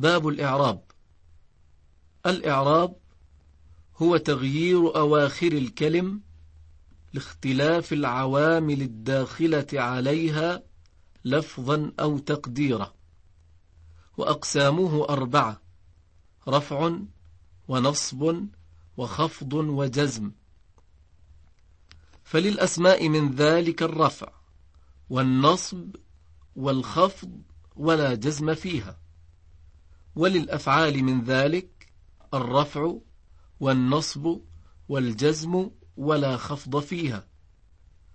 باب الإعراب. الإعراب هو تغيير أواخر الكلم لاختلاف العوامل الداخلة عليها لفظا أو تقديرا وأقسامه أربعة رفع ونصب وخفض وجزم. فللأسماء من ذلك الرفع والنصب والخفض ولا جزم فيها. وللأفعال من ذلك الرفع والنصب والجزم ولا خفض فيها.